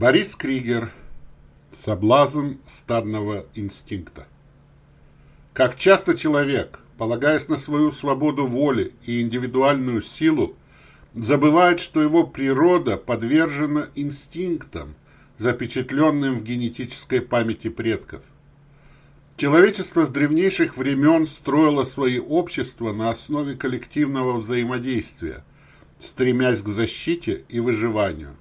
Борис Кригер. Соблазн стадного инстинкта. Как часто человек, полагаясь на свою свободу воли и индивидуальную силу, забывает, что его природа подвержена инстинктам, запечатленным в генетической памяти предков. Человечество с древнейших времен строило свои общества на основе коллективного взаимодействия, стремясь к защите и выживанию.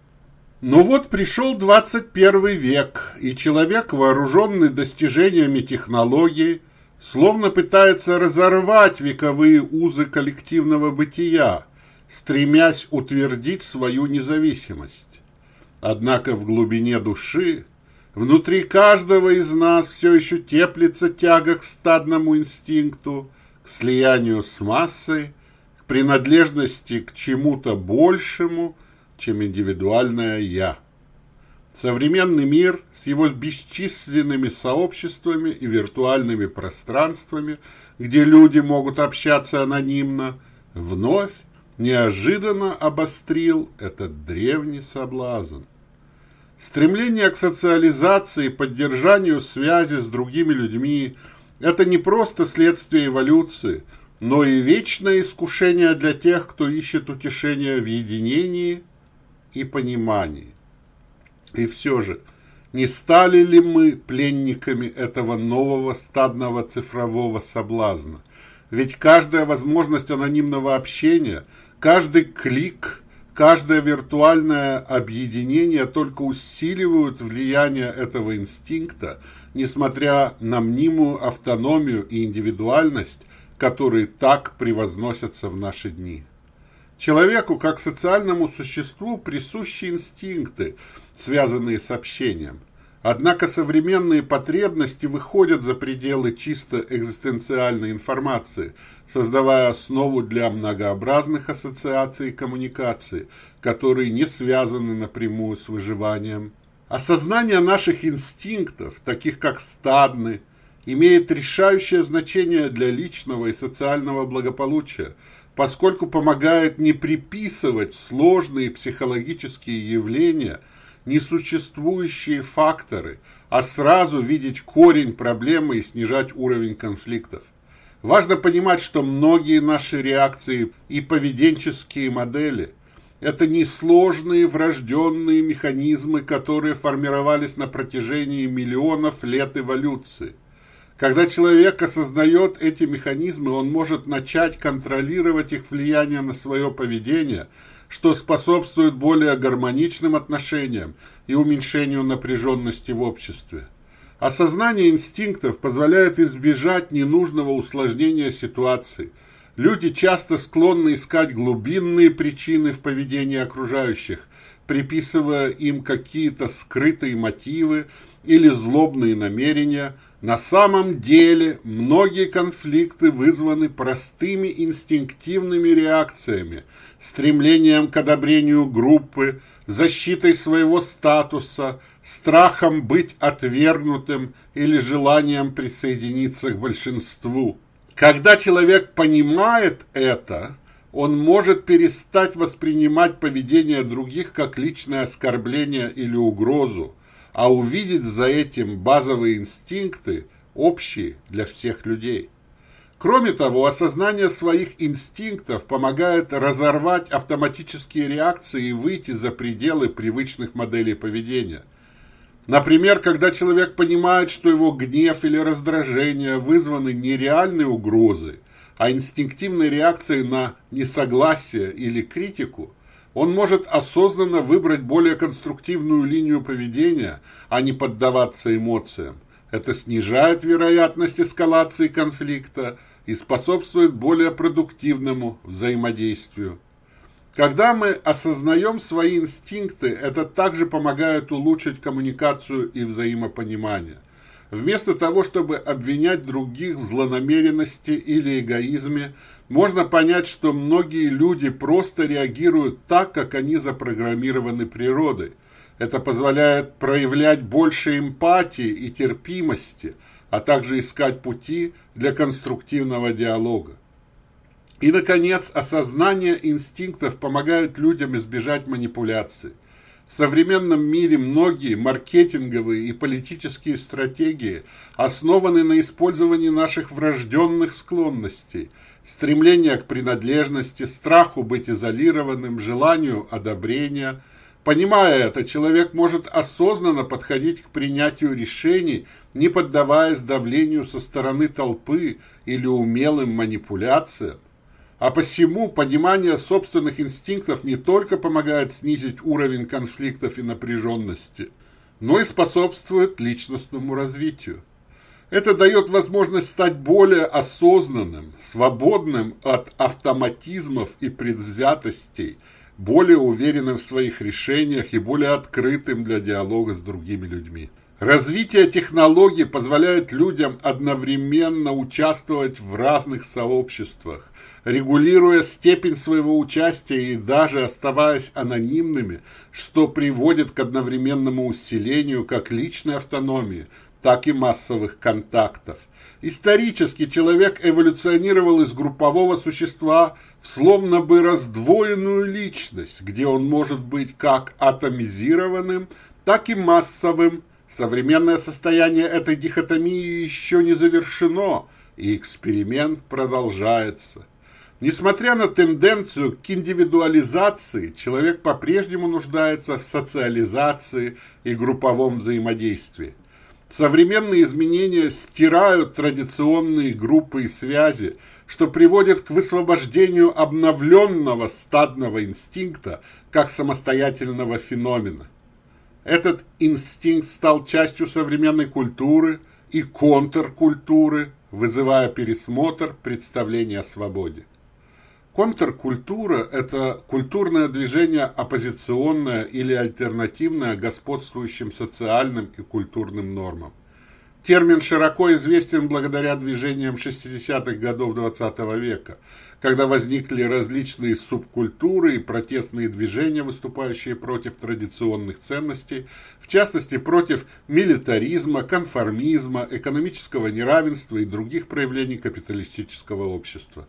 Но вот пришел 21 век, и человек, вооруженный достижениями технологий, словно пытается разорвать вековые узы коллективного бытия, стремясь утвердить свою независимость. Однако в глубине души, внутри каждого из нас все еще теплится тяга к стадному инстинкту, к слиянию с массой, к принадлежности к чему-то большему – чем индивидуальное «я». Современный мир с его бесчисленными сообществами и виртуальными пространствами, где люди могут общаться анонимно, вновь неожиданно обострил этот древний соблазн. Стремление к социализации и поддержанию связи с другими людьми – это не просто следствие эволюции, но и вечное искушение для тех, кто ищет утешения в единении и понимании. И все же, не стали ли мы пленниками этого нового стадного цифрового соблазна? Ведь каждая возможность анонимного общения, каждый клик, каждое виртуальное объединение только усиливают влияние этого инстинкта, несмотря на мнимую автономию и индивидуальность, которые так превозносятся в наши дни. Человеку, как социальному существу, присущи инстинкты, связанные с общением. Однако современные потребности выходят за пределы чисто экзистенциальной информации, создавая основу для многообразных ассоциаций и коммуникаций, которые не связаны напрямую с выживанием. Осознание наших инстинктов, таких как стадный, имеет решающее значение для личного и социального благополучия – поскольку помогает не приписывать сложные психологические явления, несуществующие факторы, а сразу видеть корень проблемы и снижать уровень конфликтов. Важно понимать, что многие наши реакции и поведенческие модели – это несложные врожденные механизмы, которые формировались на протяжении миллионов лет эволюции – когда человек осознает эти механизмы, он может начать контролировать их влияние на свое поведение, что способствует более гармоничным отношениям и уменьшению напряженности в обществе. Осознание инстинктов позволяет избежать ненужного усложнения ситуации. Люди часто склонны искать глубинные причины в поведении окружающих, приписывая им какие-то скрытые мотивы или злобные намерения – на самом деле многие конфликты вызваны простыми инстинктивными реакциями, стремлением к одобрению группы, защитой своего статуса, страхом быть отвергнутым или желанием присоединиться к большинству. Когда человек понимает это, он может перестать воспринимать поведение других как личное оскорбление или угрозу, а увидеть за этим базовые инстинкты, общие для всех людей. Кроме того, осознание своих инстинктов помогает разорвать автоматические реакции и выйти за пределы привычных моделей поведения. Например, когда человек понимает, что его гнев или раздражение вызваны не реальной угрозой, а инстинктивной реакцией на несогласие или критику – он может осознанно выбрать более конструктивную линию поведения, а не поддаваться эмоциям. Это снижает вероятность эскалации конфликта и способствует более продуктивному взаимодействию. Когда мы осознаем свои инстинкты, это также помогает улучшить коммуникацию и взаимопонимание. Вместо того, чтобы обвинять других в злонамеренности или эгоизме, можно понять, что многие люди просто реагируют так, как они запрограммированы природой. Это позволяет проявлять больше эмпатии и терпимости, а также искать пути для конструктивного диалога. И, наконец, осознание инстинктов помогает людям избежать манипуляций. В современном мире многие маркетинговые и политические стратегии основаны на использовании наших врожденных склонностей, стремления к принадлежности, страху быть изолированным, желанию одобрения. Понимая это, человек может осознанно подходить к принятию решений, не поддаваясь давлению со стороны толпы или умелым манипуляциям. А посему понимание собственных инстинктов не только помогает снизить уровень конфликтов и напряженности, но и способствует личностному развитию. Это дает возможность стать более осознанным, свободным от автоматизмов и предвзятостей, более уверенным в своих решениях и более открытым для диалога с другими людьми. Развитие технологий позволяет людям одновременно участвовать в разных сообществах, регулируя степень своего участия и даже оставаясь анонимными, что приводит к одновременному усилению как личной автономии, так и массовых контактов. Исторически человек эволюционировал из группового существа в словно бы раздвоенную личность, где он может быть как атомизированным, так и массовым, Современное состояние этой дихотомии еще не завершено, и эксперимент продолжается. Несмотря на тенденцию к индивидуализации, человек по-прежнему нуждается в социализации и групповом взаимодействии. Современные изменения стирают традиционные группы и связи, что приводит к высвобождению обновленного стадного инстинкта как самостоятельного феномена. Этот инстинкт стал частью современной культуры и контркультуры, вызывая пересмотр представления о свободе. Контркультура – это культурное движение оппозиционное или альтернативное господствующим социальным и культурным нормам. Термин широко известен благодаря движениям 60-х годов XX -го века, когда возникли различные субкультуры и протестные движения, выступающие против традиционных ценностей, в частности против милитаризма, конформизма, экономического неравенства и других проявлений капиталистического общества.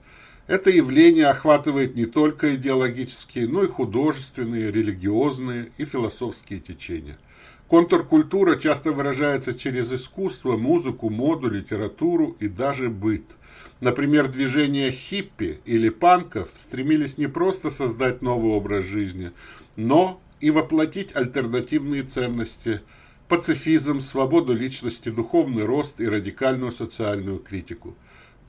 Это явление охватывает не только идеологические, но и художественные, религиозные и философские течения – Контркультура часто выражается через искусство, музыку, моду, литературу и даже быт. Например, движения хиппи или панков стремились не просто создать новый образ жизни, но и воплотить альтернативные ценности, пацифизм, свободу личности, духовный рост и радикальную социальную критику.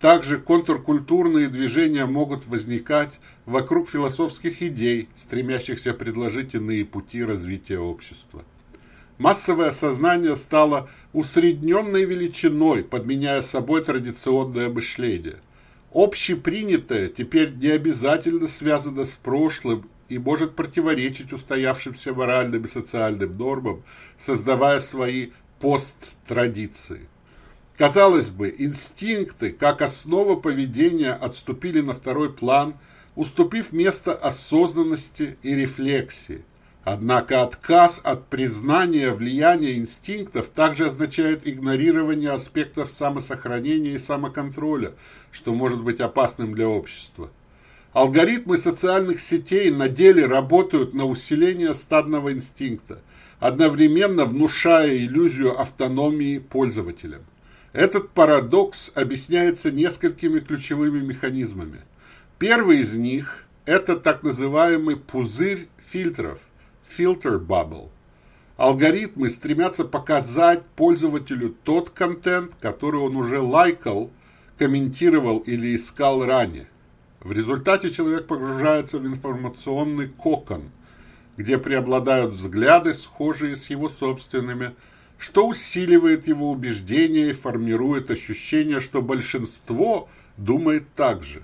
Также контркультурные движения могут возникать вокруг философских идей, стремящихся предложить иные пути развития общества. Массовое сознание стало усредненной величиной, подменяя собой традиционное мышление. Общепринятое теперь не обязательно связано с прошлым и может противоречить устоявшимся моральным и социальным нормам, создавая свои посттрадиции. Казалось бы, инстинкты, как основа поведения, отступили на второй план, уступив место осознанности и рефлексии. Однако отказ от признания влияния инстинктов также означает игнорирование аспектов самосохранения и самоконтроля, что может быть опасным для общества. Алгоритмы социальных сетей на деле работают на усиление стадного инстинкта, одновременно внушая иллюзию автономии пользователям. Этот парадокс объясняется несколькими ключевыми механизмами. Первый из них – это так называемый пузырь фильтров – filter bubble. Алгоритмы стремятся показать пользователю тот контент, который он уже лайкал, комментировал или искал ранее. В результате человек погружается в информационный кокон, где преобладают взгляды, схожие с его собственными, что усиливает его убеждения и формирует ощущение, что большинство думает так же.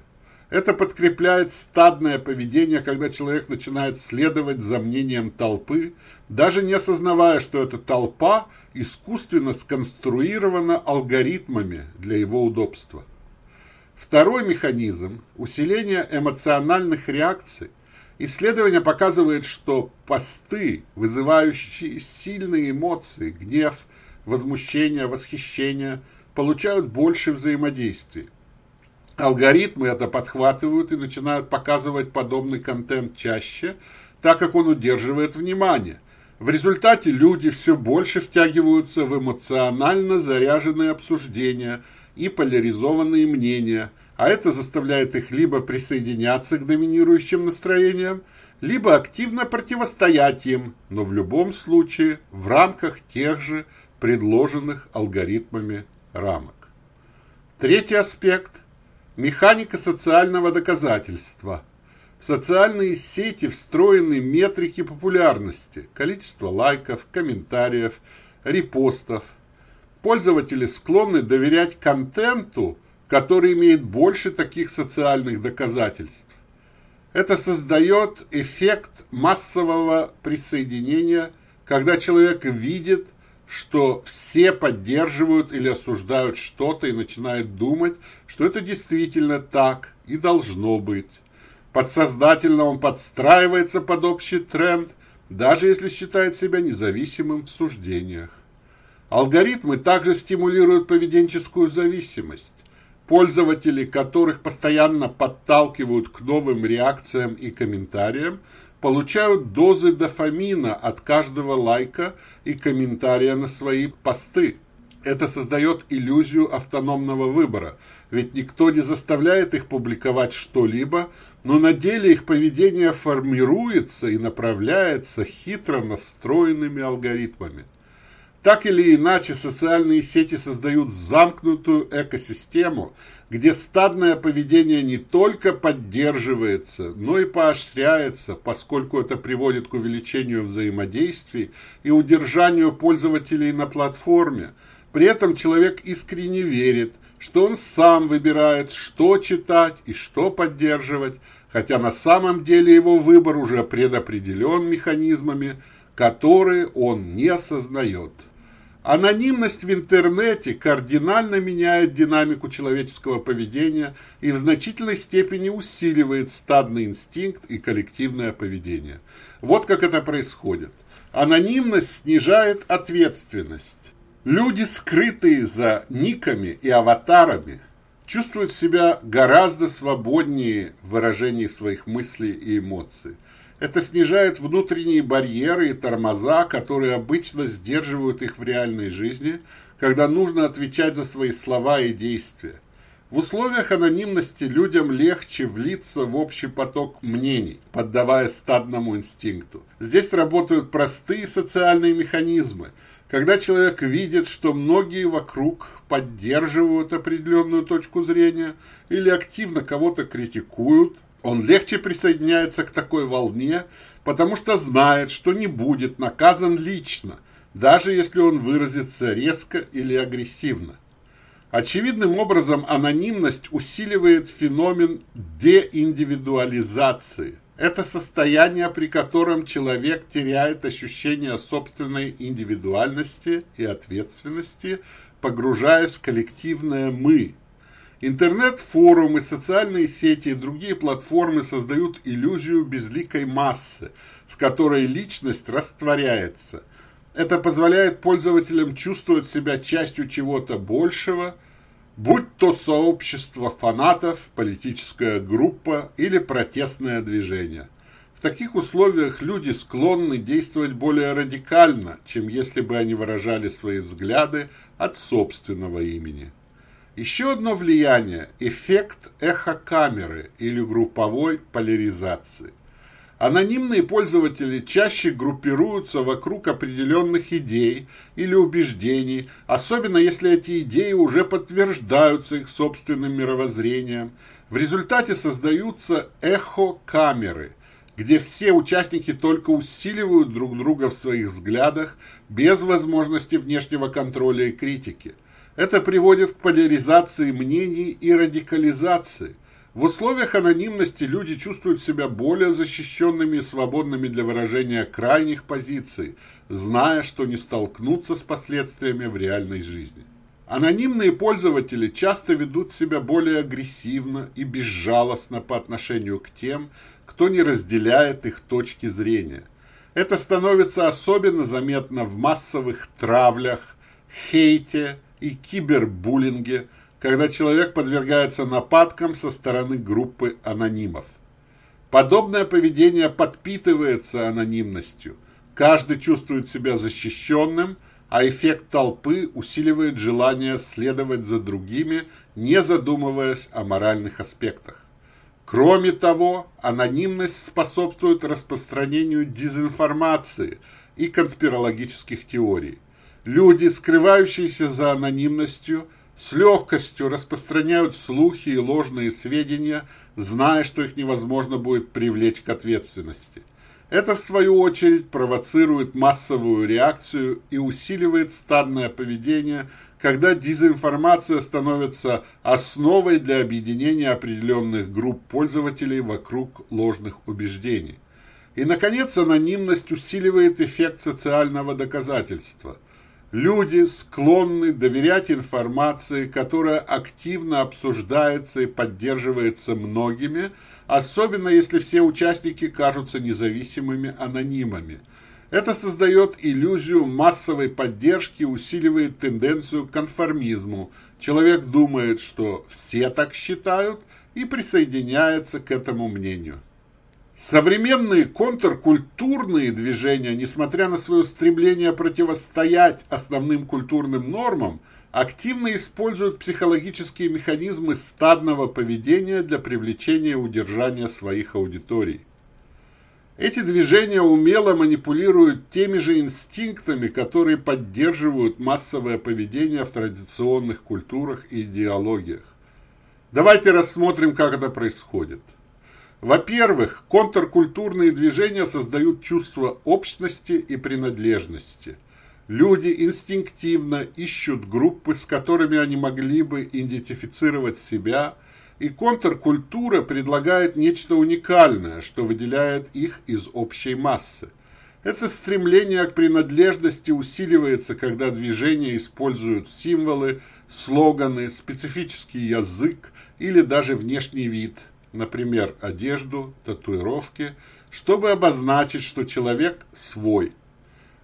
Это подкрепляет стадное поведение, когда человек начинает следовать за мнением толпы, даже не осознавая, что эта толпа искусственно сконструирована алгоритмами для его удобства. Второй механизм – усиление эмоциональных реакций. Исследование показывает, что посты, вызывающие сильные эмоции, гнев, возмущение, восхищение, получают больше взаимодействия. Алгоритмы это подхватывают и начинают показывать подобный контент чаще, так как он удерживает внимание. В результате люди все больше втягиваются в эмоционально заряженные обсуждения и поляризованные мнения, а это заставляет их либо присоединяться к доминирующим настроениям, либо активно противостоять им, но в любом случае в рамках тех же предложенных алгоритмами рамок. Третий аспект – механика социального доказательства – в социальные сети встроены метрики популярности, количество лайков, комментариев, репостов. Пользователи склонны доверять контенту, который имеет больше таких социальных доказательств. Это создает эффект массового присоединения, когда человек видит, что все поддерживают или осуждают что-то и начинает думать, что это действительно так и должно быть. Подсознательно он подстраивается под общий тренд, даже если считает себя независимым в суждениях. Алгоритмы также стимулируют поведенческую зависимость. Пользователи, которых постоянно подталкивают к новым реакциям и комментариям, получают дозы дофамина от каждого лайка и комментария на свои посты. Это создает иллюзию автономного выбора, ведь никто не заставляет их публиковать что-либо, но на деле их поведение формируется и направляется хитро настроенными алгоритмами. Так или иначе, социальные сети создают замкнутую экосистему, где стадное поведение не только поддерживается, но и поощряется, поскольку это приводит к увеличению взаимодействий и удержанию пользователей на платформе. При этом человек искренне верит, что он сам выбирает, что читать и что поддерживать, хотя на самом деле его выбор уже предопределен механизмами, которые он не осознает. Анонимность в интернете кардинально меняет динамику человеческого поведения и в значительной степени усиливает стадный инстинкт и коллективное поведение. Вот как это происходит. Анонимность снижает ответственность. Люди, скрытые за никами и аватарами, чувствуют себя гораздо свободнее в выражении своих мыслей и эмоций. Это снижает внутренние барьеры и тормоза, которые обычно сдерживают их в реальной жизни, когда нужно отвечать за свои слова и действия. В условиях анонимности людям легче влиться в общий поток мнений, поддавая стадному инстинкту. Здесь работают простые социальные механизмы – когда человек видит, что многие вокруг поддерживают определенную точку зрения или активно кого-то критикуют, он легче присоединяется к такой волне, потому что знает, что не будет наказан лично, даже если он выразится резко или агрессивно. Очевидным образом анонимность усиливает феномен деиндивидуализации – это состояние, при котором человек теряет ощущение собственной индивидуальности и ответственности, погружаясь в коллективное «мы». Интернет-форумы, социальные сети и другие платформы создают иллюзию безликой массы, в которой личность растворяется. Это позволяет пользователям чувствовать себя частью чего-то большего – будь то сообщество фанатов, политическая группа или протестное движение. В таких условиях люди склонны действовать более радикально, чем если бы они выражали свои взгляды от собственного имени. Еще одно влияние – эффект эхокамеры или групповой поляризации. Анонимные пользователи чаще группируются вокруг определенных идей или убеждений, особенно если эти идеи уже подтверждаются их собственным мировоззрением. В результате создаются эхо-камеры, где все участники только усиливают друг друга в своих взглядах без возможности внешнего контроля и критики. Это приводит к поляризации мнений и радикализации – в условиях анонимности люди чувствуют себя более защищенными и свободными для выражения крайних позиций, зная, что не столкнутся с последствиями в реальной жизни. Анонимные пользователи часто ведут себя более агрессивно и безжалостно по отношению к тем, кто не разделяет их точки зрения. Это становится особенно заметно в массовых травлях, хейте и кибербуллинге, когда человек подвергается нападкам со стороны группы анонимов. Подобное поведение подпитывается анонимностью. Каждый чувствует себя защищенным, а эффект толпы усиливает желание следовать за другими, не задумываясь о моральных аспектах. Кроме того, анонимность способствует распространению дезинформации и конспирологических теорий. Люди, скрывающиеся за анонимностью, с легкостью распространяют слухи и ложные сведения, зная, что их невозможно будет привлечь к ответственности. Это, в свою очередь, провоцирует массовую реакцию и усиливает стадное поведение, когда дезинформация становится основой для объединения определенных групп пользователей вокруг ложных убеждений. И, наконец, анонимность усиливает эффект социального доказательства – Люди склонны доверять информации, которая активно обсуждается и поддерживается многими, особенно если все участники кажутся независимыми анонимами. Это создает иллюзию массовой поддержки, усиливает тенденцию к конформизму. Человек думает, что все так считают и присоединяется к этому мнению. Современные контркультурные движения, несмотря на свое стремление противостоять основным культурным нормам, активно используют психологические механизмы стадного поведения для привлечения и удержания своих аудиторий. Эти движения умело манипулируют теми же инстинктами, которые поддерживают массовое поведение в традиционных культурах и идеологиях. Давайте рассмотрим, как это происходит. Во-первых, контркультурные движения создают чувство общности и принадлежности. Люди инстинктивно ищут группы, с которыми они могли бы идентифицировать себя, и контркультура предлагает нечто уникальное, что выделяет их из общей массы. Это стремление к принадлежности усиливается, когда движения используют символы, слоганы, специфический язык или даже внешний вид – например, одежду, татуировки, чтобы обозначить, что человек свой.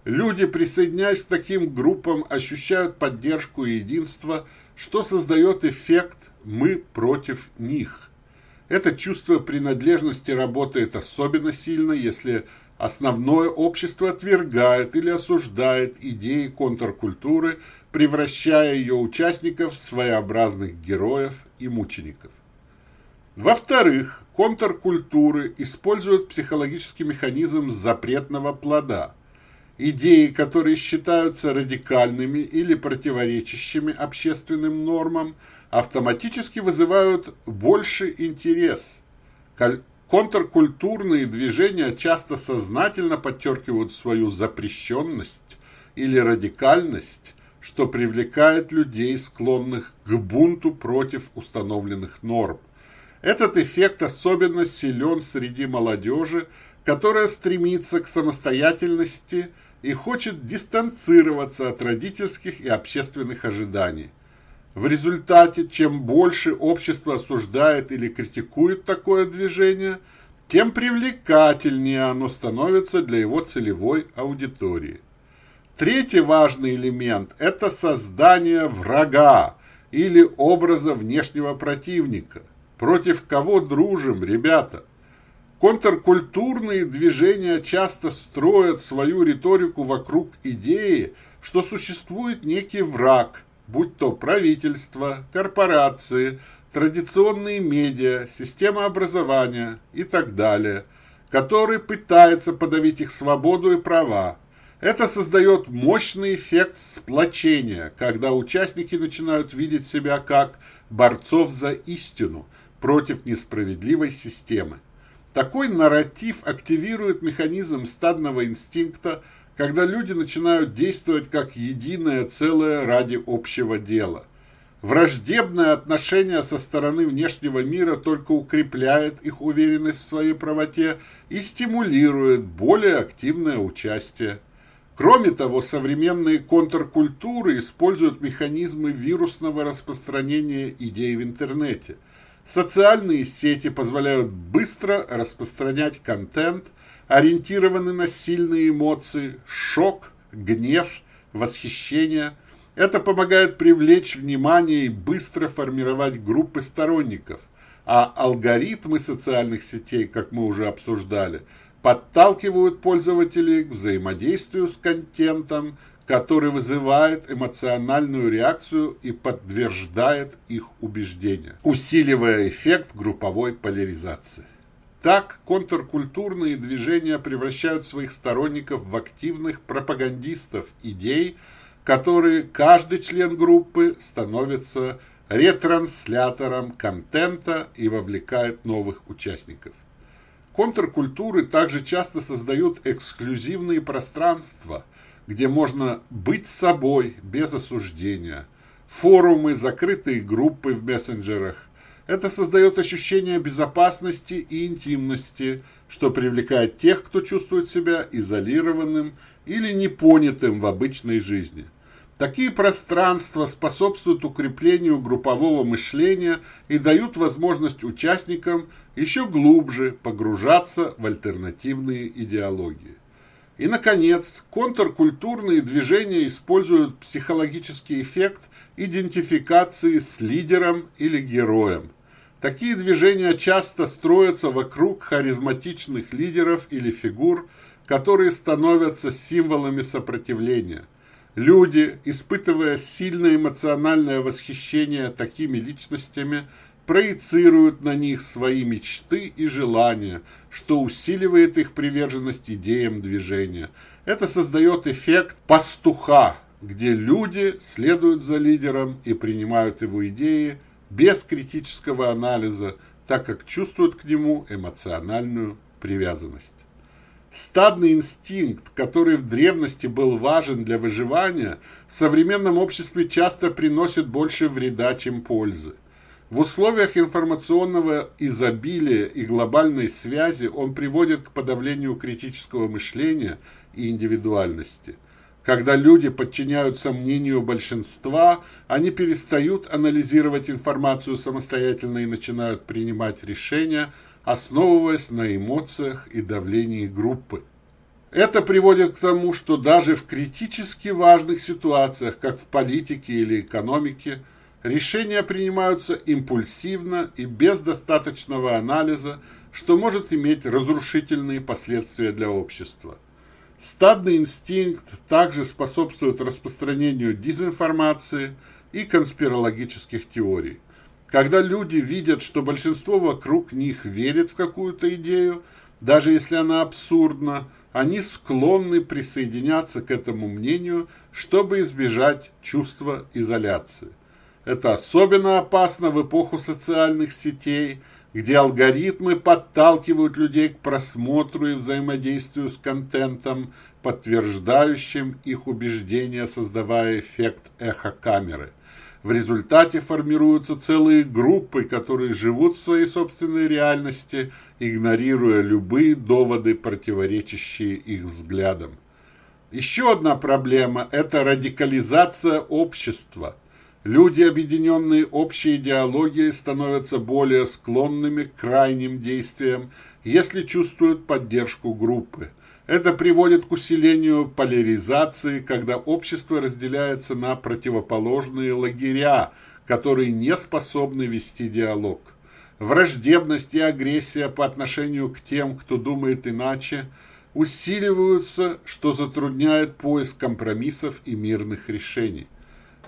Люди, присоединяясь к таким группам, ощущают поддержку и единство, что создает эффект «мы против них». Это чувство принадлежности работает особенно сильно, если основное общество отвергает или осуждает идеи контркультуры, превращая ее участников в своеобразных героев и мучеников. Во-вторых, контркультуры используют психологический механизм запретного плода. Идеи, которые считаются радикальными или противоречащими общественным нормам, автоматически вызывают больший интерес. Контркультурные движения часто сознательно подчеркивают свою запрещенность или радикальность, что привлекает людей, склонных к бунту против установленных норм. Этот эффект особенно силен среди молодежи, которая стремится к самостоятельности и хочет дистанцироваться от родительских и общественных ожиданий. В результате, чем больше общество осуждает или критикует такое движение, тем привлекательнее оно становится для его целевой аудитории. Третий важный элемент – это создание врага или образа внешнего противника – Против кого дружим, ребята? Контркультурные движения часто строят свою риторику вокруг идеи, что существует некий враг, будь то правительство, корпорации, традиционные медиа, система образования и так далее, который пытается подавить их свободу и права. Это создает мощный эффект сплочения, когда участники начинают видеть себя как борцов за истину – против несправедливой системы. Такой нарратив активирует механизм стадного инстинкта, когда люди начинают действовать как единое целое ради общего дела. Враждебное отношение со стороны внешнего мира только укрепляет их уверенность в своей правоте и стимулирует более активное участие. Кроме того, современные контркультуры используют механизмы вирусного распространения идей в интернете – Социальные сети позволяют быстро распространять контент, ориентированный на сильные эмоции, шок, гнев, восхищение. Это помогает привлечь внимание и быстро формировать группы сторонников. А алгоритмы социальных сетей, как мы уже обсуждали, подталкивают пользователей к взаимодействию с контентом, который вызывает эмоциональную реакцию и подтверждает их убеждения, усиливая эффект групповой поляризации. Так контркультурные движения превращают своих сторонников в активных пропагандистов идей, которые каждый член группы становится ретранслятором контента и вовлекает новых участников. Контркультуры также часто создают эксклюзивные пространства, где можно быть собой без осуждения, форумы, закрытые группы в мессенджерах. Это создает ощущение безопасности и интимности, что привлекает тех, кто чувствует себя изолированным или непонятым в обычной жизни. Такие пространства способствуют укреплению группового мышления и дают возможность участникам еще глубже погружаться в альтернативные идеологии. И, наконец, контркультурные движения используют психологический эффект идентификации с лидером или героем. Такие движения часто строятся вокруг харизматичных лидеров или фигур, которые становятся символами сопротивления – Люди, испытывая сильное эмоциональное восхищение такими личностями, проецируют на них свои мечты и желания, что усиливает их приверженность идеям движения. Это создает эффект пастуха, где люди следуют за лидером и принимают его идеи без критического анализа, так как чувствуют к нему эмоциональную привязанность. Стадный инстинкт, который в древности был важен для выживания, в современном обществе часто приносит больше вреда, чем пользы. В условиях информационного изобилия и глобальной связи он приводит к подавлению критического мышления и индивидуальности. Когда люди подчиняются мнению большинства, они перестают анализировать информацию самостоятельно и начинают принимать решения – основываясь на эмоциях и давлении группы. Это приводит к тому, что даже в критически важных ситуациях, как в политике или экономике, решения принимаются импульсивно и без достаточного анализа, что может иметь разрушительные последствия для общества. Стадный инстинкт также способствует распространению дезинформации и конспирологических теорий. Когда люди видят, что большинство вокруг них верит в какую-то идею, даже если она абсурдна, они склонны присоединяться к этому мнению, чтобы избежать чувства изоляции. Это особенно опасно в эпоху социальных сетей, где алгоритмы подталкивают людей к просмотру и взаимодействию с контентом, подтверждающим их убеждения, создавая эффект эхо-камеры – в результате формируются целые группы, которые живут в своей собственной реальности, игнорируя любые доводы, противоречащие их взглядам. Еще одна проблема – это радикализация общества. Люди, объединенные общей идеологией, становятся более склонными к крайним действиям, если чувствуют поддержку группы – это приводит к усилению поляризации, когда общество разделяется на противоположные лагеря, которые не способны вести диалог. Враждебность и агрессия по отношению к тем, кто думает иначе, усиливаются, что затрудняет поиск компромиссов и мирных решений.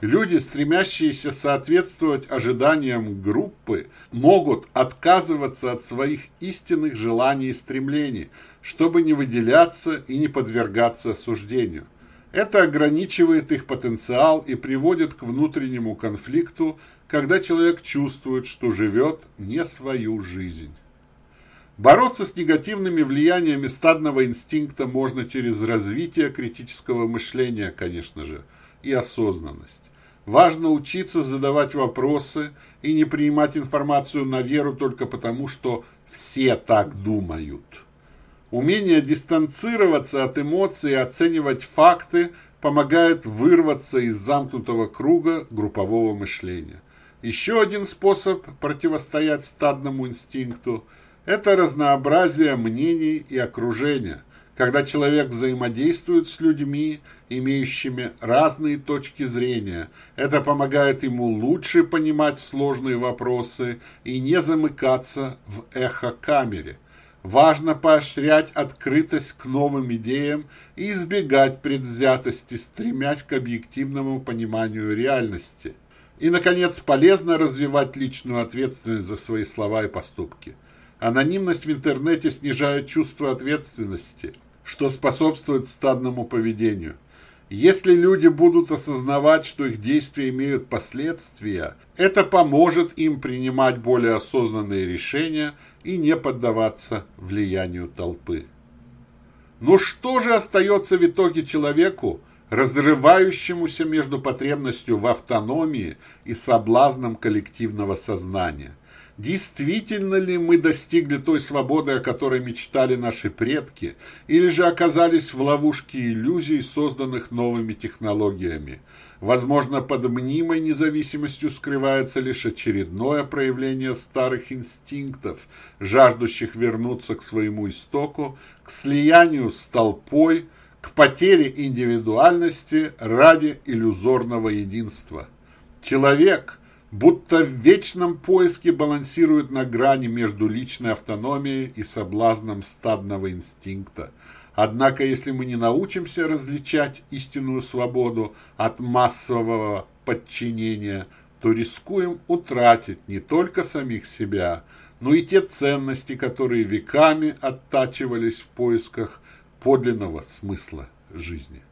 Люди, стремящиеся соответствовать ожиданиям группы, могут отказываться от своих истинных желаний и стремлений, чтобы не выделяться и не подвергаться осуждению. Это ограничивает их потенциал и приводит к внутреннему конфликту, когда человек чувствует, что живет не свою жизнь. Бороться с негативными влияниями стадного инстинкта можно через развитие критического мышления, конечно же, и осознанность. Важно учиться задавать вопросы и не принимать информацию на веру только потому, что все так думают. Умение дистанцироваться от эмоций и оценивать факты помогает вырваться из замкнутого круга группового мышления. Еще один способ противостоять стадному инстинкту – это разнообразие мнений и окружения – когда человек взаимодействует с людьми, имеющими разные точки зрения. Это помогает ему лучше понимать сложные вопросы и не замыкаться в эхо-камере. Важно поощрять открытость к новым идеям и избегать предвзятости, стремясь к объективному пониманию реальности. И, наконец, полезно развивать личную ответственность за свои слова и поступки. Анонимность в интернете снижает чувство ответственности, что способствует стадному поведению. Если люди будут осознавать, что их действия имеют последствия, это поможет им принимать более осознанные решения и не поддаваться влиянию толпы. Но что же остается в итоге человеку, разрывающемуся между потребностью в автономии и соблазном коллективного сознания – Действительно ли мы достигли той свободы, о которой мечтали наши предки, или же оказались в ловушке иллюзий, созданных новыми технологиями? Возможно, под мнимой независимостью скрывается лишь очередное проявление старых инстинктов, жаждущих вернуться к своему истоку, к слиянию с толпой, к потере индивидуальности ради иллюзорного единства. Человек – будто в вечном поиске балансирует на грани между личной автономией и соблазном стадного инстинкта. Однако, если мы не научимся различать истинную свободу от массового подчинения, то рискуем утратить не только самих себя, но и те ценности, которые веками оттачивались в поисках подлинного смысла жизни.